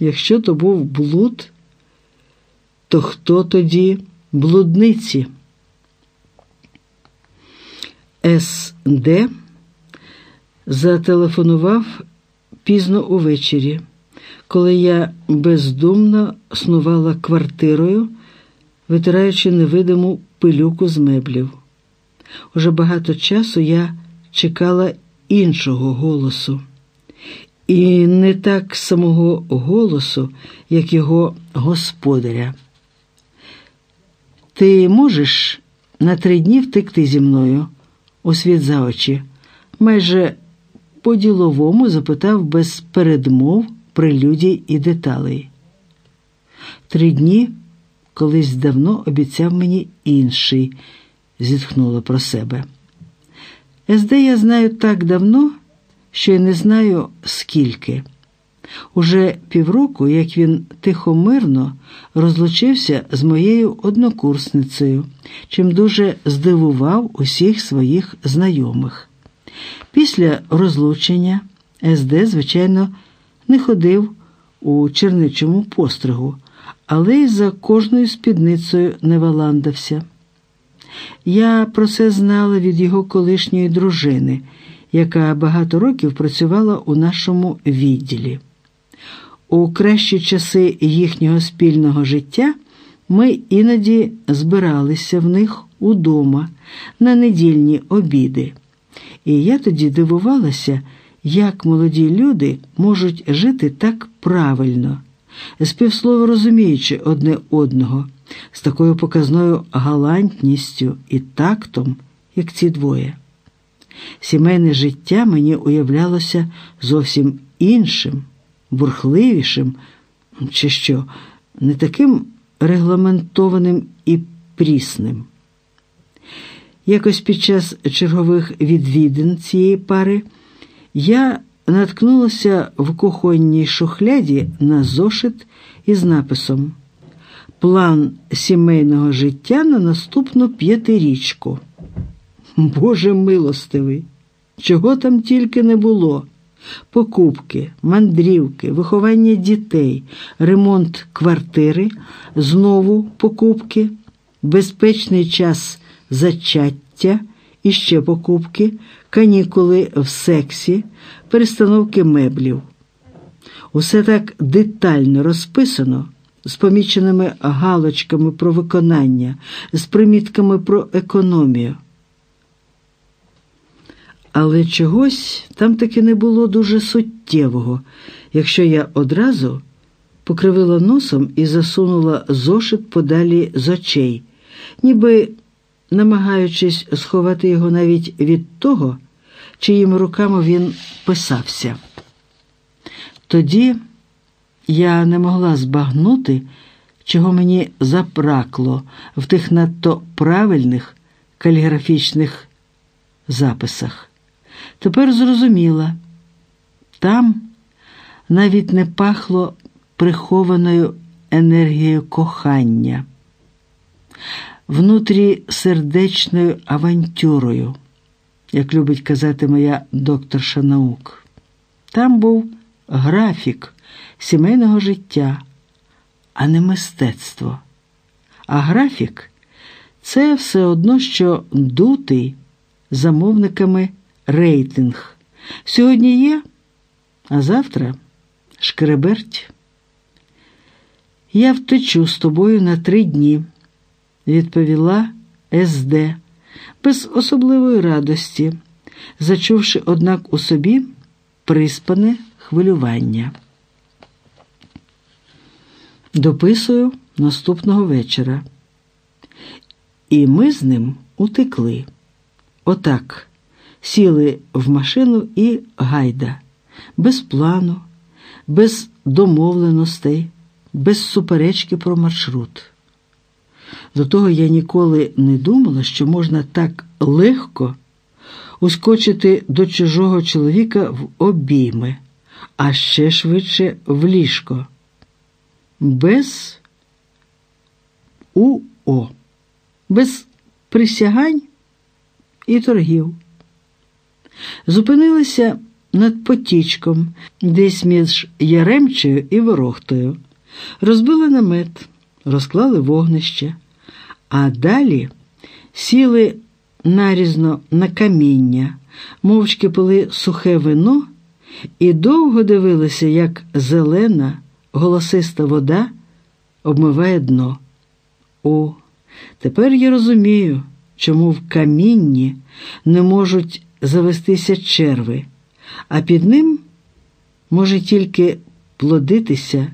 Якщо то був блуд, то хто тоді блудниці? СД зателефонував пізно увечері, коли я бездумно снувала квартирою, витираючи невидиму пилюку з меблів. Уже багато часу я чекала іншого голосу. І не так самого голосу, як його господаря. Ти можеш на три дні втекти зі мною у світ за очі? Майже по-діловому запитав без передмов, прелюдій і деталей. Три дні колись давно обіцяв мені інший, зітхнула про себе. СД я знаю так давно, й не знаю скільки. Уже півроку, як він тихомирно розлучився з моєю однокурсницею, чим дуже здивував усіх своїх знайомих. Після розлучення СД, звичайно, не ходив у черничому постригу, але й за кожною спідницею не валандався. Я про це знала від його колишньої дружини, яка багато років працювала у нашому відділі. У кращі часи їхнього спільного життя ми іноді збиралися в них удома на недільні обіди. І я тоді дивувалася, як молоді люди можуть жити так правильно, співслово розуміючи одне одного, з такою показною галантністю і тактом, як ці двоє. Сімейне життя мені уявлялося зовсім іншим, бурхливішим, чи що, не таким регламентованим і прісним. Якось під час чергових відвідин цієї пари я наткнулася в кухонній шухляді на зошит із написом План сімейного життя на наступну п'ятирічку. Боже милостивий, чого там тільки не було. Покупки, мандрівки, виховання дітей, ремонт квартири, знову покупки, безпечний час зачаття, і ще покупки, канікули в сексі, перестановки меблів. Усе так детально розписано, з поміченими галочками про виконання, з примітками про економію. Але чогось там таки не було дуже суттєвого, якщо я одразу покривила носом і засунула зошит подалі з очей, ніби намагаючись сховати його навіть від того, чиїми руками він писався. Тоді я не могла збагнути, чого мені запракло в тих надто правильних каліграфічних записах. Тепер зрозуміла, там навіть не пахло прихованою енергією кохання, внутрі сердечною авантюрою, як любить казати моя докторша наук. Там був графік сімейного життя, а не мистецтво. А графік це все одно, що дутий замовниками рейтинг. Сьогодні є, а завтра шкреберть. Я втечу з тобою на три дні, відповіла СД, без особливої радості, зачувши, однак, у собі приспане хвилювання. Дописую наступного вечора. І ми з ним утекли. Отак сіли в машину і гайда, без плану, без домовленостей, без суперечки про маршрут. До того я ніколи не думала, що можна так легко ускочити до чужого чоловіка в обійми, а ще швидше в ліжко. Без УО, без присягань і торгів. Зупинилися над потічком, десь між Яремчею і Ворохтою, розбили намет, розклали вогнище, а далі сіли нарізно на каміння, мовчки пили сухе вино і довго дивилися, як зелена, голосиста вода обмиває дно. О, тепер я розумію, чому в камінні не можуть завестися черви, а під ним може тільки плодитися